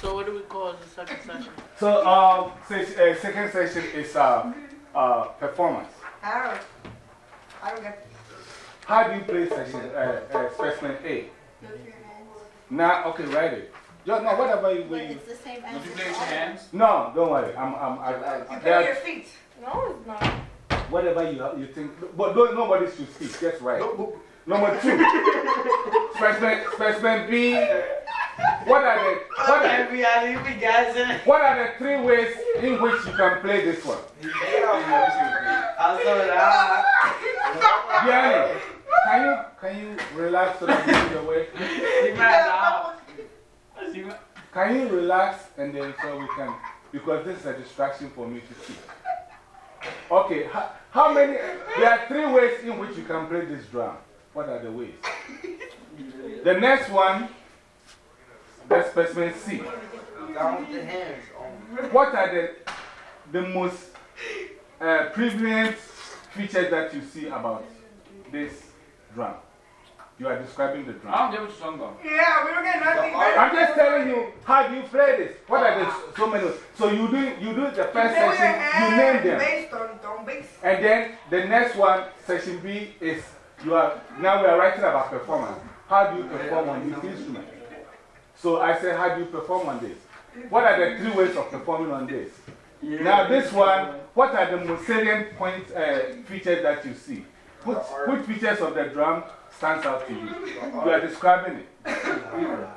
So, what do we call the second session? So, um, uh, second session is uh, uh, performance. I don't, I don't get How do you play section, uh, uh, specimen A? Now, okay, write it. Just, no, whatever you, But you, it's the same as Don't you play with your hands? No, don't worry. I'm, I'm, I, I, You play with your feet. No, it's not. whatever you, you think, but don't, nobody should speak, just write. Number two, specimen, specimen B. What are the, what are, we are leaving guys what are the three ways in which you can play this one? Ah. Yanni, can you, can you relax so that you see the way? See my now. See my. Can you relax and then so we can, because this is a distraction for me to see. Okay, how, how many, there are three ways in which you can play this drum. What are the ways? The next one, the specimen C. Down the hands. What are the, the most uh, prevalent features that you see about this drum? You are describing the drum. I don't get what you're talking about. Yeah, we don't get nothing. I'm just telling you, how do you play this? What are the so many? So you do, you do the first Play with section, you name them. Based on, on base. And then the next one, section B, is you are, now we are writing about performance. How do you perform on this instrument? So I said, how do you perform on this? What are the three ways of performing on this? Now, this one, what are the most salient point uh, features that you see? Which, which features of the drum stands out to you? You are describing it.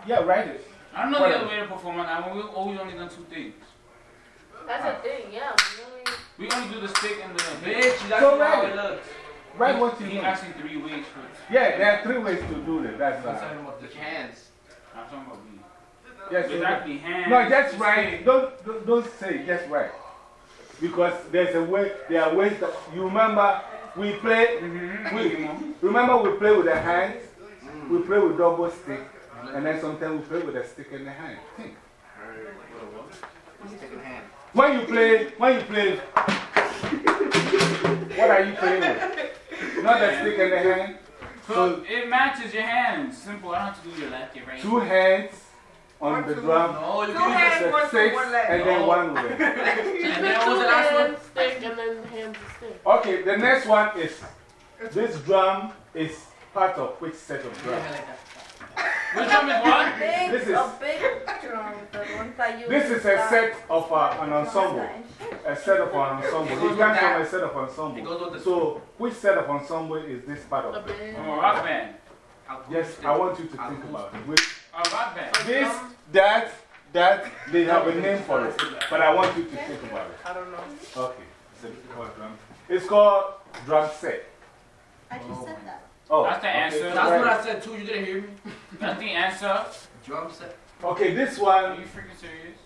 Yeah, write it. I don't know the other way to perform on that. We've always only done two things. That's a thing, yeah. We only- We only do the stick and the bitch. That's So how write it it. looks. Write what you He know. asking three ways for Yeah, there are three ways to do it. That's I'm right. talking about the hands. I'm talking about me. Yes, so- actually hands. No, just the write. stick. Don't, don't, don't say, just write. Because there's a way, there are ways that, you remember, we play, Mhm. we, remember we play with the hands, we play with double stick, and then sometimes we play with a stick in the hand. Think. Stick in hand. When you play, when you play, what are you playing with? Not the stick in the hand. So it matches your hands. Simple. I don't have to do your left, your right. Two hands on the drum, No, you Two can hands, the one six, foot, one leg. and then one with it. Just And then what two the last one? hands, stick, and then hands and stick. Okay, the next one is this drum is part of which set of drums? Which drum is what? Big, This is- a big drum, the ones that you This is a set of uh, an ensemble. A set of an ensemble. It It goes comes from a set of It ensemble. goes with the. So, which set of ensemble is this part of? band. I'm a rock band. Yes, I want you to think about it. Which, A rock band. this, that, that, they have a name for it. But I want you to think about it. I don't know. Okay. It's called drum. It's called drum set. I just said that. Oh, That's the okay, answer. That's right. what I said too. You didn't hear me. That's the answer. Drum set. Okay, this one. Are you freaking serious?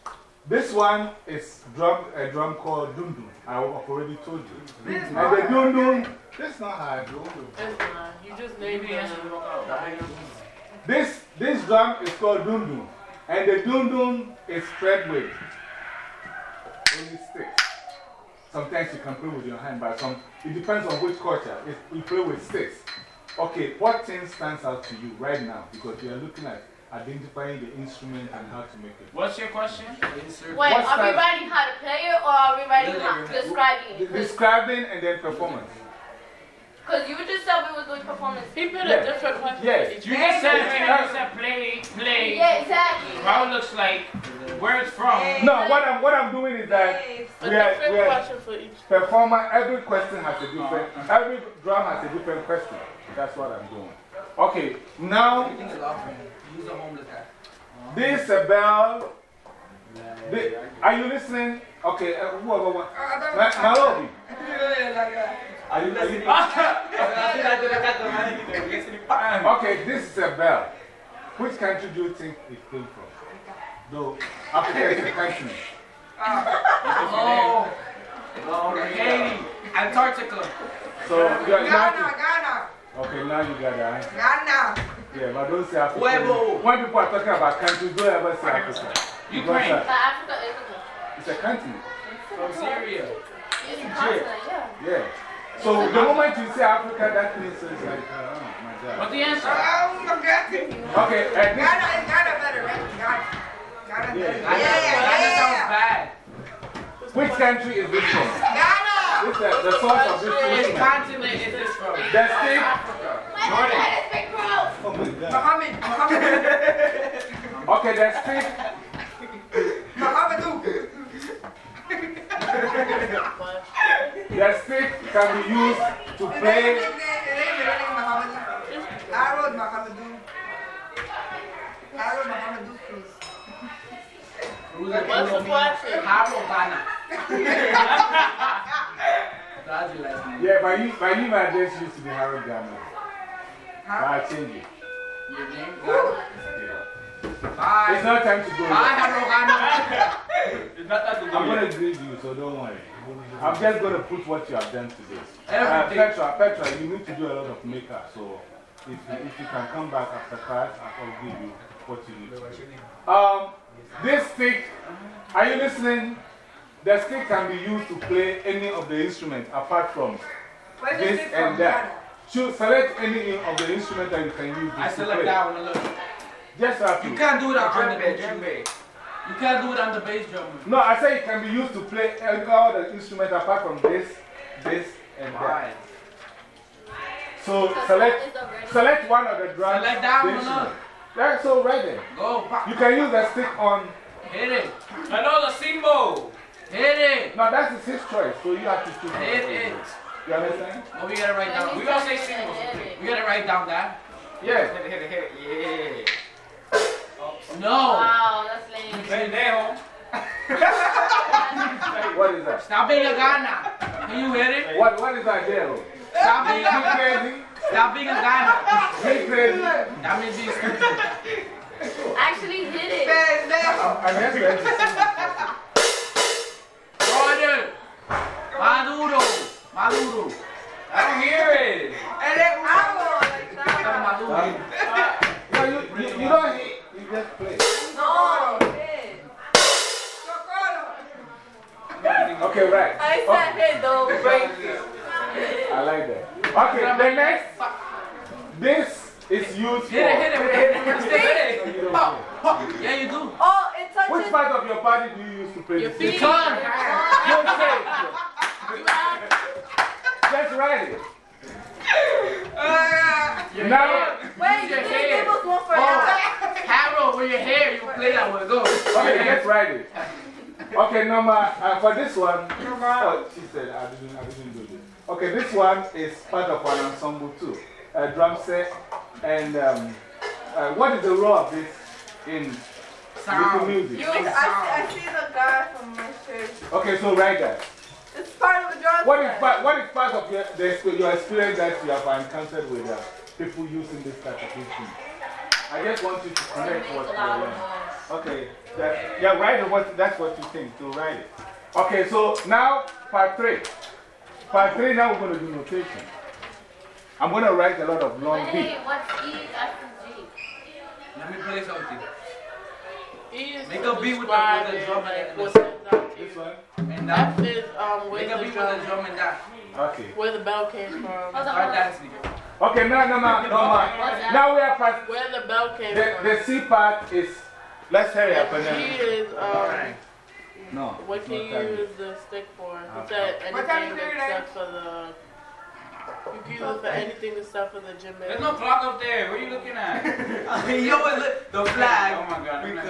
this one is drum, a drum called dum dum. I have already told you. This is And the dum dum, that's not how I do it. It's not. You just named Maybe the answer it. will work out. This, this drum is called dum dum. And the dum dum is spread with only sticks. Sometimes you can play with your hand, but some, it depends on which culture. If we play with sticks. Okay, what thing stands out to you right now? Because you are looking at identifying the instrument and how to make it. What's your question? Wait, What's are we writing how to play it or are we writing how, Literally. describing it? Describing and then performance. Because you just said we were doing performance. He put Yeah. a different question Yes. You just said, you just said play, play. Yeah, exactly. How it looks like, where it's from. No, what I'm, what I'm doing is that A we are, different we are question for each. performer, every question has a different, oh, every drum has a different question. That's what I'm doing. Okay, now Everything is a this a bell. The, are you listening? Okay, uh, who, who, who, Nairobi, are you, are you, okay, this is a bell. Which country do you think it came from? Though Africa is a country. Oh, oh, Haiti, Antarctica. So you're Ghana, not. Ghana, Okay, now you got the answer. now. Yeah, but don't say Africa. Huevo. When people are talking about countries, don't ever say Africa. Ukraine. Because, But Africa is a It's a continent. From Syria. It's a continent, yeah. Yeah. So the moment you say Africa, that means it's like, oh my What's the answer? Um, I'm guessing. Okay, uh, this, Ghana is Ghana better, right? Ghana. Ghana. Yeah. Yeah, That yeah. sounds bad. Which country is this from? Ghana. This is the source of this Which instrument. continent is this from? The stick, Jordan. oh my God. Muhammad. Muhammad. Okay, the stick, Muhammadu. the stick can be used to His play. I wrote Muhammadu. I wrote Muhammadu cruise. What's the question? Harold Ghana. That's your last name. Yeah, my, my email address used to be Harold Ghana. Huh? I changed it. Your name? Ghana. It's not time to go. Bye, yet. Harold Ghana. It's not that to I'm going to grade you, so don't worry. I'm just going to put what you have done today. Uh, Petra, Petra, you need to do a lot of makeup. So if you, if you can come back after class, I'll give you what you need to do. Um, this stick, are you listening? The stick can be used to play any of the instruments apart from Where's this this from and that. Choose, select any of the instruments that you can use. I this to select play. that one. Look. Just have to. You can't do it on the bass drum. You can't do it on the bass drum. No, I say it can be used to play all the instruments apart from this, this, and that. Why? So select, select one of the drums. Select that one, instrument. look. Yeah, so right there. Go. pop. You can use the stick on. Hit it. Another cymbal. Hit it. No, that is his choice, so you have to choose. one. Hit it. You understand? Oh, we gotta write down. We gotta say cymbals. We gotta write down that. Yeah. Hit it, hit it, hit it. Yeah. No. Wow, that's lame. Pendejo. What is that? Stop being a Ghana. Can you hit it? What, what is that, Jero? Stop being a crazy? Stop being a Ghana. He crazy? That means being stupid. Actually hit it. Pendejo. I'm just going Maduro. Maduro. I don't hear it. And then Amo, like that. Maduro. No, you, you, you don't hit, you just play. No. Okay, right. I said hit though, break I like that. Okay, the next. This is used Hit it, hit it, for. hit it, hit it. Hit it. You don't Pop, play. pop. Yeah, you do. Oh, it Which part of your body do you use to play Your the feet. stick? Tongue. Don't say it. Just write it. Ah, Now, Wait, Use you your didn't hair. give us one for Oh, that. Harold, with your hair, you play that one. Go. okay, just write it. Okay, number, uh, for this one, oh, she said, I didn't, I didn't do this. Okay, this one is part of an ensemble too. A drum set. And um, uh, what is the role of this in little Sound. music? You, I, I see the guy from my church. Okay, so write that. It's part of the drum What is, set. part, what is part of your, the, your experience that you have encountered with uh, people using this type of instrument? I just want you to connect what you learned. Okay, that, yeah, write what, that's what you think, so write it. Okay, so now part three. Part three, now we're going to do notation. I'm going to write a lot of long But beats. hey, what's E after G? Let me play something. Is Make a beat with the- with the drum and what the- stands This one? And that. F is um, Make a beat with the drum and that. Okay. where the bell came from. Hold on, Start hold on. dancing. Okay, now, no, no, no, no. Now we are part. Where the bell came The, from. the C part is. Let's hurry up and G then. is um, No. what can you time. use the stick for? He Okay. said What time anything is it today? except for the. You can use it for anything except for the gym. There's no clock up there. What are you looking at? you always look the flag. Oh my god. I'm not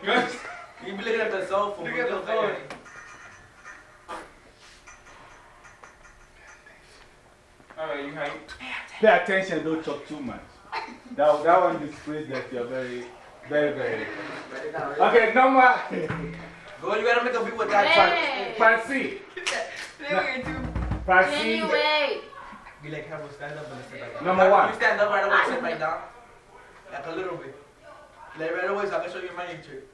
Because you be looking at the cell phone. Look at but the don't phone. Alright, you hype. Pay attention, don't talk too much. That, that one displays that you're very, very, very. Write it down, Okay, right? number. Go, you gotta make a beat with that Hey. Part C. Play with you. Part Can C. you? Be like, have a stand up and sit back down. Number one. You stand up right away, sit back down. Like a little bit. Like right away so I can show you my trick.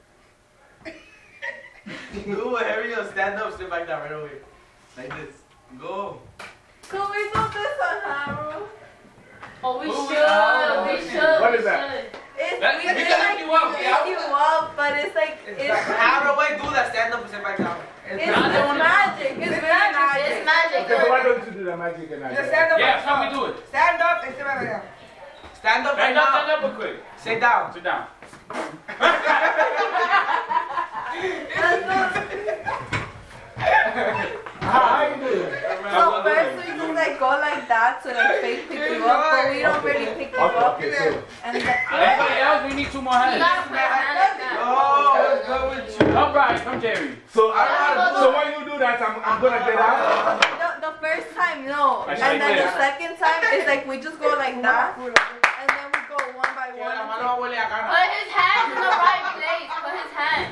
Go, hurry up, stand up, sit back down right away. Like this. Go. Could we do this on Harold? Oh, we Who we should. are? We should. What we is that? It's, that, we, can like, lift you up. Yeah. you up, but it's like. It's it's how do I do that stand up and back down? It's, it's magic. It's, it's magic. magic. It's magic. Okay, so why don't you do the magic and I stand up? Yeah, how we do it. Stand up and sit back down. Stand up stand and up, stand up real quick. Sit down. Sit down. How are you doing? So first we just like go like that so like fake pick you up, but we don't really pick you okay, up. Okay, so. And then, we need two more hands. gotta put your hand like that. Oh, with you. Come, Brian, come, Jerry. So, I don't know how to so when you do that, I'm, I'm gonna get out. the, the first time, no. And like then the second time, it's like we just go like that. And then we go one by one. mano huele a cana. Put his hand in the right place. Put his hand.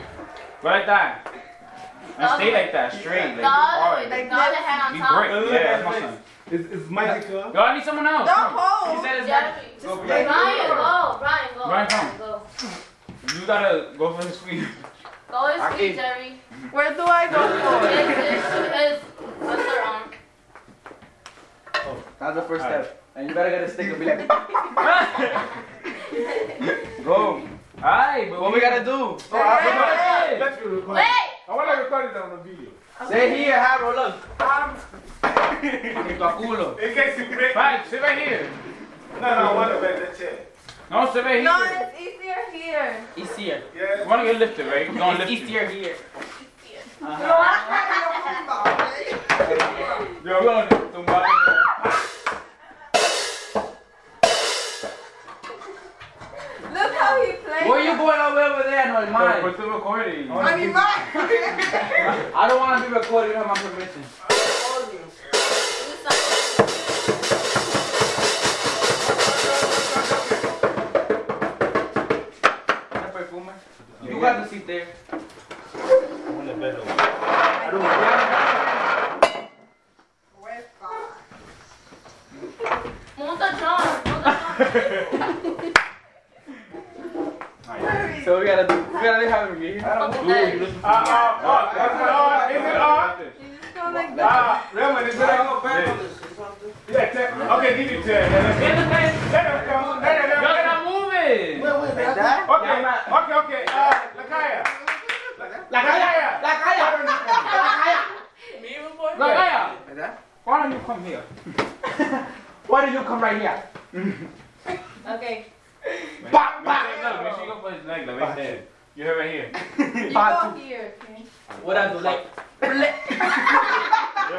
Like that. And stay like that, straight. Like, The other hard. The other hand Be on top. great. Yeah, that's my son. It's, it's magical. Yo, I need someone else. Don't Come. He hold. said it's Jeremy. like. Just Go like Brian, go. Brian, go. Brian, come. Go. You gotta go for the feet. Go his the feet, Jerry. Where do I go for? His, his, his underarm. That's the first step. And you better get a stick and be like. Go. Alright, but What we gotta do? So I, Hey. let's be recording. Wait. I want to record it on the video. Say here, Harold, look. Um, En tu culo. in case you break. Right, sit right here. No, no, I want to bend the chair. No, sit right No, here. it's easier here. Easier. You Get lifted, right? We're gonna It's lift you. easier here. You got to sit there. Monta John. Monta So we gotta do, we gotta have him here. John. Uh, uh, uh, is it on? Is it on? You just go like that. Ah, Raymond, is it on? Yeah, check. Okay, give it to her. Let Get the thing. her come. Let her Y'all come. stop moving. Like that? Okay, okay, okay. Uh, Lakaya. Lakaya. Lakaya. Me before? Lakaya, Like that? why don't you come here? Why did you come right here? Okay. Bah, Make bah. sure- Look, make sure you go for his leg, like right there. You heard right here. You go here, okay? What I do, like, Your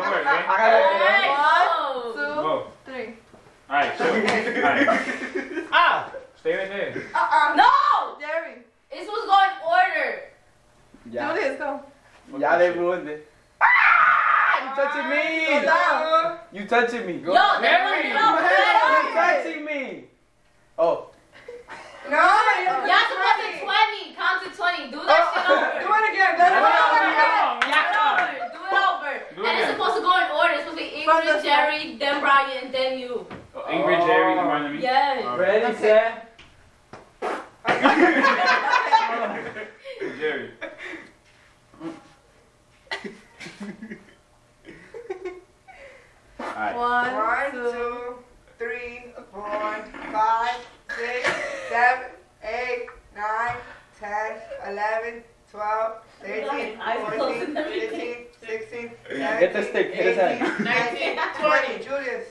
word, right? I gotta Alright, One, go. two, Go. three. Alright, chill. Alright. Ah! Stay right there. Uh-uh. No! Jerry, This was going in order. do this, go. Ya they ruined it. You touching Go down. You touching me. Go. Yo, they Jerry. was no You better. touching me. Oh. No, you have to Y'all supposed to 20. Count to 20. Do that oh, shit over. Do it again. Do it Come on, again. Do it over. Do it over. And it's supposed to go in order. It's supposed to be Ingrid, the- Jerry, then Brian, then you. Oh, Ingrid, Jerry, you reminded me. Yes. Ready, set. Jerry. Alright. One, One, two. two, three, four, five, six, seven, eight, nine, ten, eleven, twelve, thirteen, Eyes closer fourteen, than me. fifteen, sixteen, Get the stick, hit his seventeen, hand. eighteen, twenty. Julius.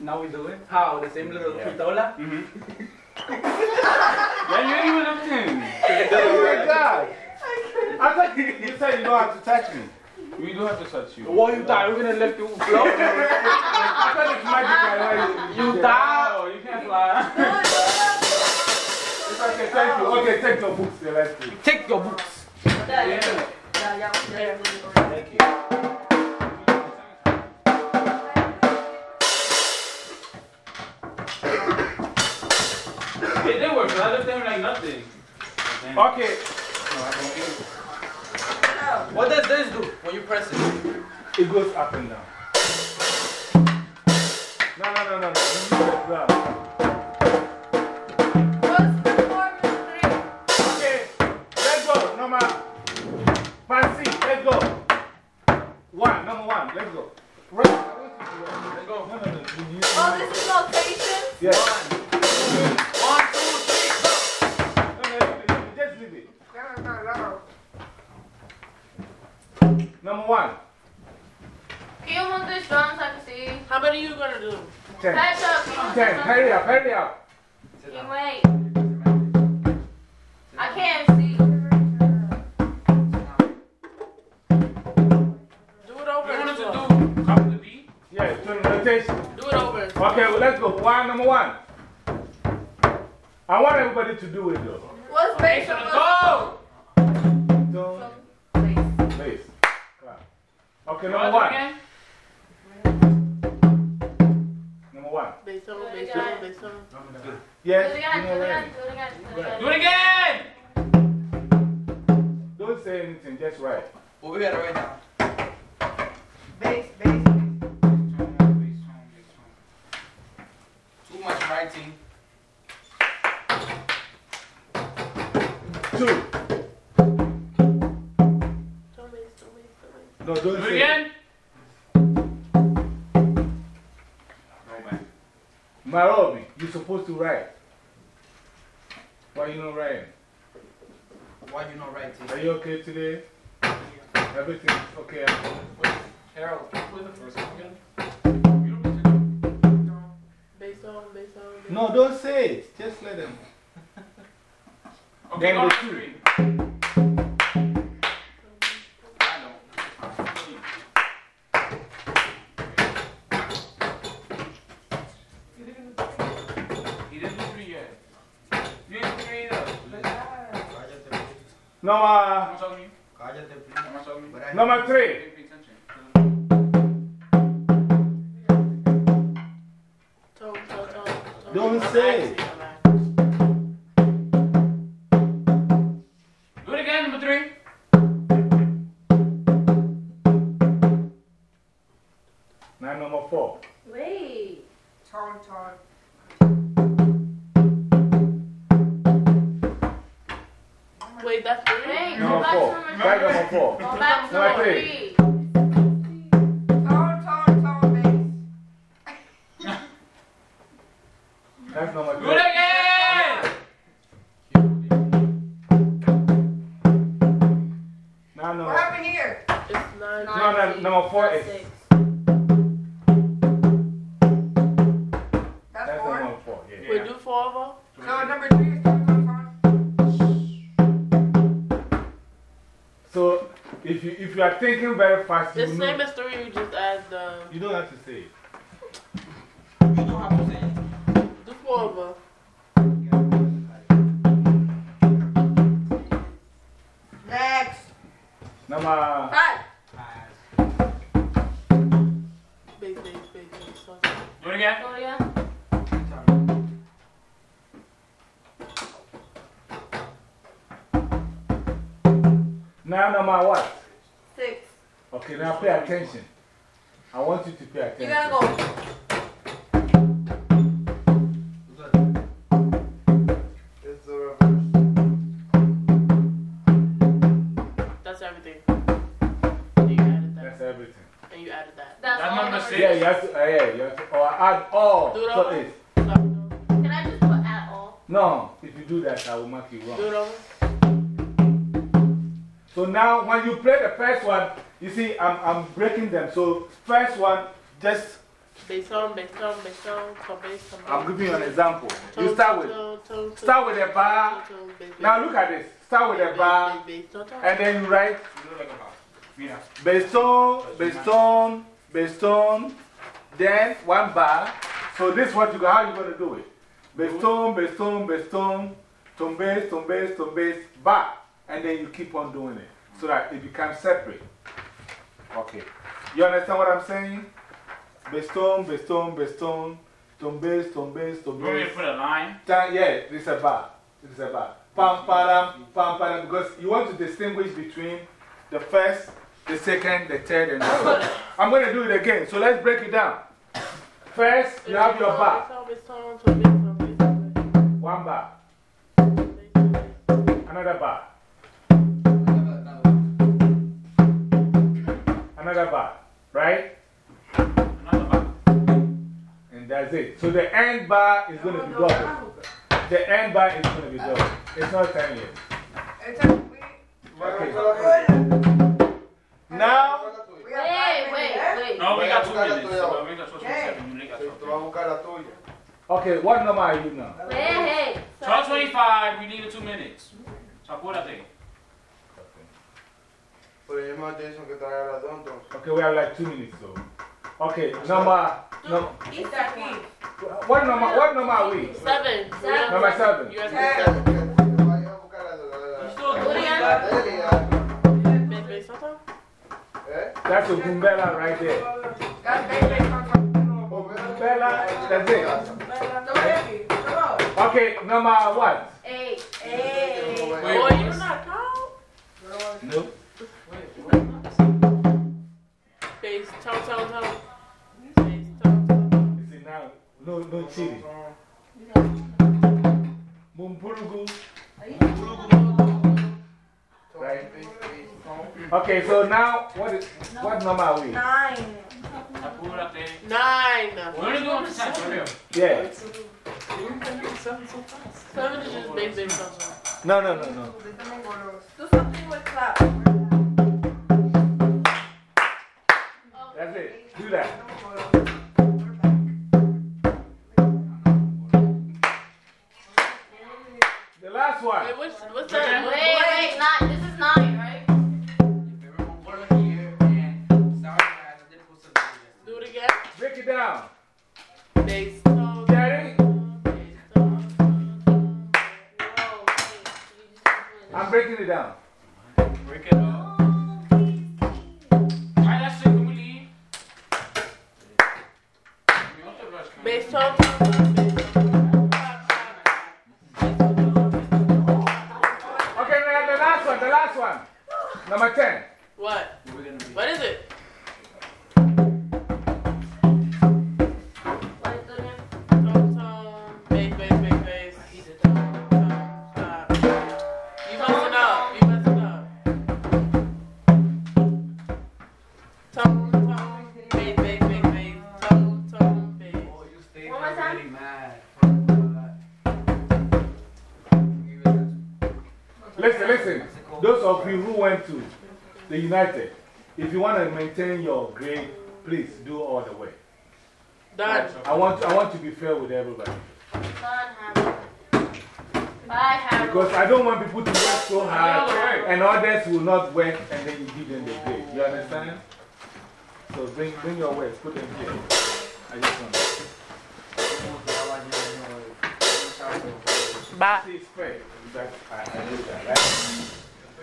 Now we do it? How? The same little pistola? Mm-hmm. Yeah, you ain't even looking. Oh my God. I thought you, you said you don't have to touch me. We don't have to touch you. What you thought? We're gonna let you float? I thought it's magic. I know You thought? Oh, you can't fly. It's okay, thank you. Okay, take your books. Yeah, let's see. Take your books. Yeah. Thank you. Work, but I looked at him like nothing. Okay. What does this do when you press it? It goes up and down. No, no, no, no. no. You press down. What's performance three? Okay, let's go. Number fancy, let's go. One, number one, let's go. Right. Let's go. No, no, no. You- you- Oh, this is notation? Yes. One, Number one. Can you move this drum so I can see? How many are you gonna do? Ten. Catch up. Can you Ten. Hurry up, hurry up. Can wait. I can't see. Do it over We wanted and to over. do copy the beat. one, number one. I want everybody to do it though. What's Okay, base on let's go. Don't, Base. please. Okay, You number wanna do one. again? Number one. Based on, Do it based again. on, based on. Yes, it you again, do it again, do it again, do it again. Do it again! Don't say anything, just write. What we gotta write down? Base, base, supposed to write. Why you not writing? Why you not writing? Are you okay today? Everything okay? Harold, what's the first one again? Based on, based on. based No, don't say it. Just let them. Okay, Then go the to two. I- number three. You, are thinking very fast, The know- same as three, you just add the. You don't have to say it. Attention. I want you to pay attention. You gotta go. It's the reverse. That's everything. And you added That's that. everything. And you added that. That's That's number six. Yeah, you have to, uh, yeah, you have to, or add all. Do it So over. no. Can I just put at all? no, if you do that, I will mark you Do wrong. it over. So now, when you play the first one, you see, I'm, I'm breaking them. So, first one, just, Based on, based on, based on, so based. I'm giving you an example. You start with, start with a bar. tone, tone, bass, Now, look at this. Start with a bar, bass, bass, tone, tone. and then you write Do it like a box. Mira. Baston, baston, baston, then one bar. So this is what you, go? how you going to do it. Baston, baston, baston, tombase, tombase, tombase, bar. And then you keep on doing it so that it becomes separate. Okay. You understand what I'm saying? Baston, baston, baston, tombase, tombase, You want me to tombase. put a line? Ta- Yeah, this is a bar. This is a bar. Pam, param, pam, param. Because you want to distinguish between the first, the second, the third, and the fourth. I'm going to do it again. So let's break it down. First, you have your bar. One bar. based on, based on. Another bar. Another bar. Right? Another box. And that's it. So the end bar is going to be double. The end bar is going to be double. It's not 10 yet. It's a, Okay. Now, we Wait, wait, wait. No, we got two minutes. we got 1227. You only got Tú vas a 12. buscar la tuya. okay, what number are you now? Wait, hey. 1225, we needed two minutes. So Okay, we have like two minutes though. Okay, number, num Eat that key. what number, what number are we? Seven. Seven. Number seven. You have to seven. You still Do it doing again. that? Big bass, something? That's a Gumbella right there. That's baby. Gumbella, that's it. The baby. Come on. Okay, number what? Eight. Hey. Boy, you're not count. Nope. No, no cheating. Mumpurugu. Right? Okay, so now, what, is, what number are we? Nine. I pulled it up there. Nine. We're only doing percent for real. Yeah. Seven is just big, big, tone, tone. No, no, no, no. Do something with clap. That's it. Do that. United, if you want to maintain your grade, please do all the way. Done. I want, I want to be fair with everybody. Done, Harold. Bye, Harold. Because I don't want people to work so hard and others will not work and then you give them the grade. You understand? So bring, bring your work, put them here. I just want to Bye. see it's fair. That, I, I know that, right?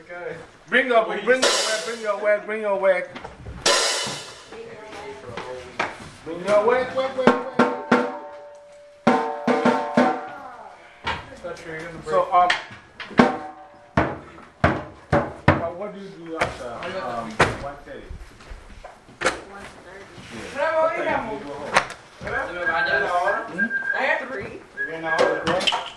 Okay. Bring your, bring your work, bring your work, bring your work. Bring your work, work, work, work. So, um, uh, what do you do after um, one 1.30. Yeah. 1.30 you go home. I have hmm? three. You're in the